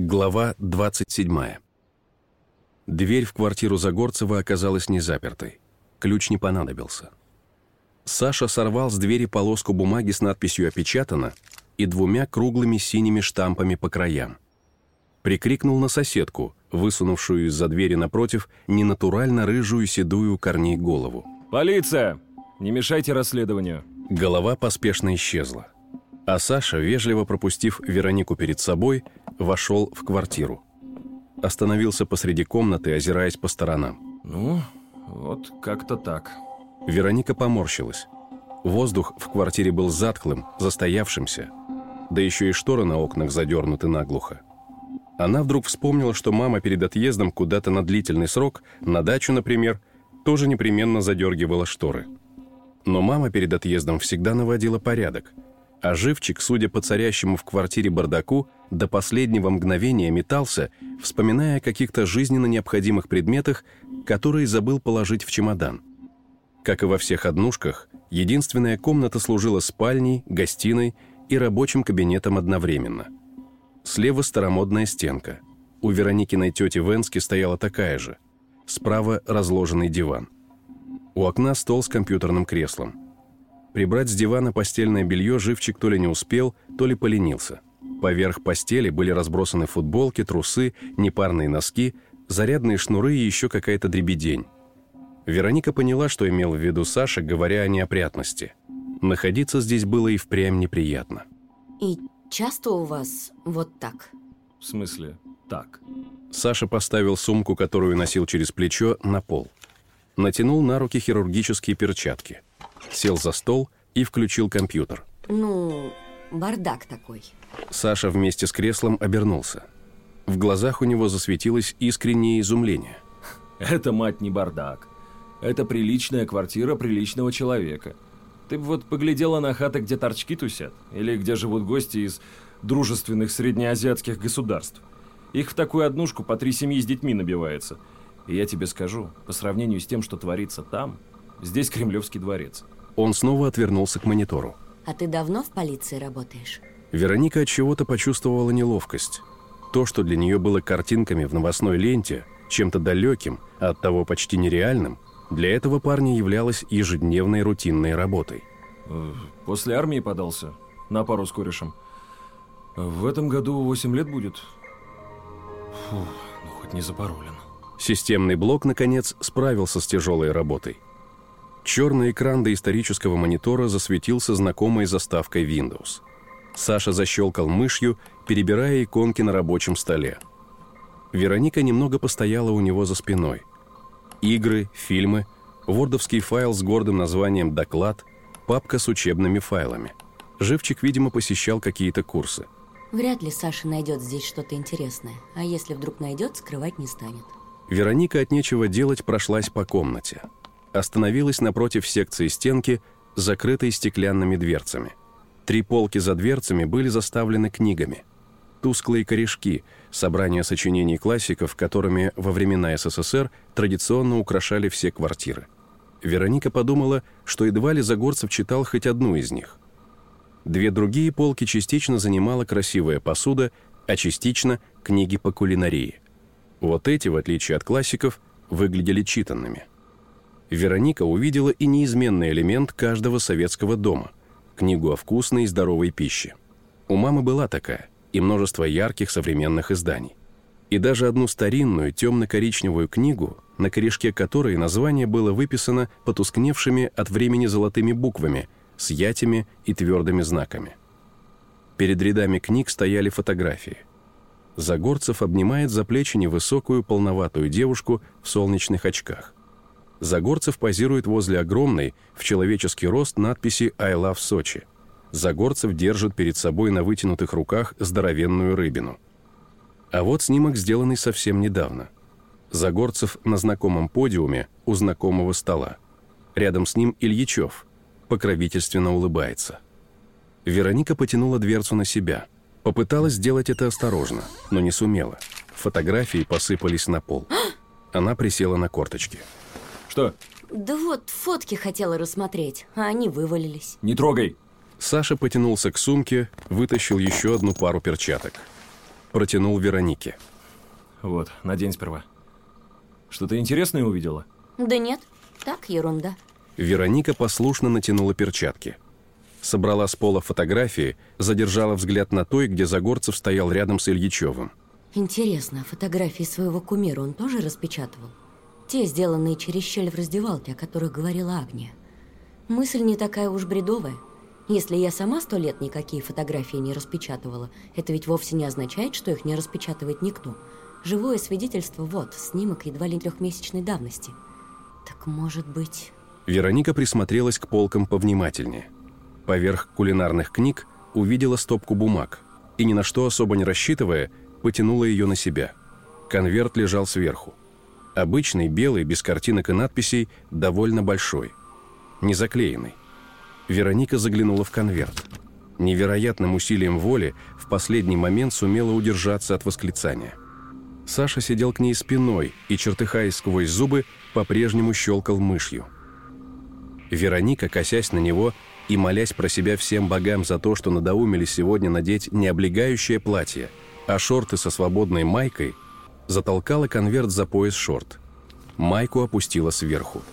Глава 27. Дверь в квартиру Загорцева оказалась не запертой. Ключ не понадобился. Саша сорвал с двери полоску бумаги с надписью «Опечатано» и двумя круглыми синими штампами по краям. Прикрикнул на соседку, высунувшую из-за двери напротив ненатурально рыжую седую корней голову. «Полиция! Не мешайте расследованию!» Голова поспешно исчезла. А Саша, вежливо пропустив Веронику перед собой, вошел в квартиру. Остановился посреди комнаты, озираясь по сторонам. «Ну, вот как-то так». Вероника поморщилась. Воздух в квартире был затхлым, застоявшимся. Да еще и шторы на окнах задернуты наглухо. Она вдруг вспомнила, что мама перед отъездом куда-то на длительный срок, на дачу, например, тоже непременно задергивала шторы. Но мама перед отъездом всегда наводила порядок – а живчик, судя по царящему в квартире бардаку, до последнего мгновения метался, вспоминая о каких-то жизненно необходимых предметах, которые забыл положить в чемодан. Как и во всех однушках, единственная комната служила спальней, гостиной и рабочим кабинетом одновременно. Слева старомодная стенка. У Вероникиной тети Венски стояла такая же. Справа разложенный диван. У окна стол с компьютерным креслом – Прибрать с дивана постельное белье живчик то ли не успел, то ли поленился. Поверх постели были разбросаны футболки, трусы, непарные носки, зарядные шнуры и еще какая-то дребедень. Вероника поняла, что имел в виду Саша, говоря о неопрятности. Находиться здесь было и впрямь неприятно. И часто у вас вот так? В смысле, так? Саша поставил сумку, которую носил через плечо, на пол. Натянул на руки хирургические перчатки – сел за стол и включил компьютер. Ну, бардак такой. Саша вместе с креслом обернулся. В глазах у него засветилось искреннее изумление. Это, мать, не бардак. Это приличная квартира приличного человека. Ты бы вот поглядела на хаты, где торчки тусят, или где живут гости из дружественных среднеазиатских государств. Их в такую однушку по три семьи с детьми набивается. И я тебе скажу, по сравнению с тем, что творится там, здесь Кремлевский дворец. Он снова отвернулся к монитору. А ты давно в полиции работаешь? Вероника от чего-то почувствовала неловкость. То, что для нее было картинками в новостной ленте, чем-то далеким, а оттого почти нереальным, для этого парня являлось ежедневной рутинной работой. Э, после армии подался, на пару с корешем. В этом году 8 лет будет. Фу, ну хоть не запаролен. Системный блок, наконец, справился с тяжелой работой. Черный экран доисторического монитора засветился знакомой заставкой Windows. Саша защелкал мышью, перебирая иконки на рабочем столе. Вероника немного постояла у него за спиной. Игры, фильмы, вордовский файл с гордым названием «Доклад», папка с учебными файлами. Живчик, видимо, посещал какие-то курсы. Вряд ли Саша найдет здесь что-то интересное, а если вдруг найдет, скрывать не станет. Вероника от нечего делать прошлась по комнате – остановилась напротив секции стенки, закрытой стеклянными дверцами. Три полки за дверцами были заставлены книгами. Тусклые корешки, собрание сочинений классиков, которыми во времена СССР традиционно украшали все квартиры. Вероника подумала, что едва ли Загорцев читал хоть одну из них. Две другие полки частично занимала красивая посуда, а частично книги по кулинарии. Вот эти, в отличие от классиков, выглядели читанными – Вероника увидела и неизменный элемент каждого советского дома – книгу о вкусной и здоровой пище. У мамы была такая, и множество ярких современных изданий. И даже одну старинную темно-коричневую книгу, на корешке которой название было выписано потускневшими от времени золотыми буквами, с ятями и твердыми знаками. Перед рядами книг стояли фотографии. Загорцев обнимает за плечи невысокую полноватую девушку в солнечных очках. Загорцев позирует возле огромной, в человеческий рост, надписи «I love Сочи». Загорцев держит перед собой на вытянутых руках здоровенную рыбину. А вот снимок, сделанный совсем недавно. Загорцев на знакомом подиуме у знакомого стола. Рядом с ним Ильичев, покровительственно улыбается. Вероника потянула дверцу на себя. Попыталась сделать это осторожно, но не сумела. Фотографии посыпались на пол. Она присела на корточки. Что? Да вот, фотки хотела рассмотреть, а они вывалились. Не трогай. Саша потянулся к сумке, вытащил еще одну пару перчаток. протянул Веронике. Вот, надень сперва. Что-то интересное увидела? Да нет, так ерунда. Вероника послушно натянула перчатки. Собрала с пола фотографии, задержала взгляд на той, где Загорцев стоял рядом с Ильичевым. Интересно, фотографии своего кумира он тоже распечатывал? Те, сделанные через щель в раздевалке, о которых говорила Агния. Мысль не такая уж бредовая. Если я сама сто лет никакие фотографии не распечатывала, это ведь вовсе не означает, что их не распечатывает никто. Живое свидетельство вот, снимок едва ли трехмесячной давности. Так может быть... Вероника присмотрелась к полкам повнимательнее. Поверх кулинарных книг увидела стопку бумаг и, ни на что особо не рассчитывая, потянула ее на себя. Конверт лежал сверху. Обычный, белый, без картинок и надписей, довольно большой. Не заклеенный. Вероника заглянула в конверт. Невероятным усилием воли в последний момент сумела удержаться от восклицания. Саша сидел к ней спиной и, чертыхаясь сквозь зубы, по-прежнему щелкал мышью. Вероника, косясь на него и молясь про себя всем богам за то, что надоумили сегодня надеть не облегающее платье, а шорты со свободной майкой, затолкала конверт за пояс шорт. Майку опустила сверху –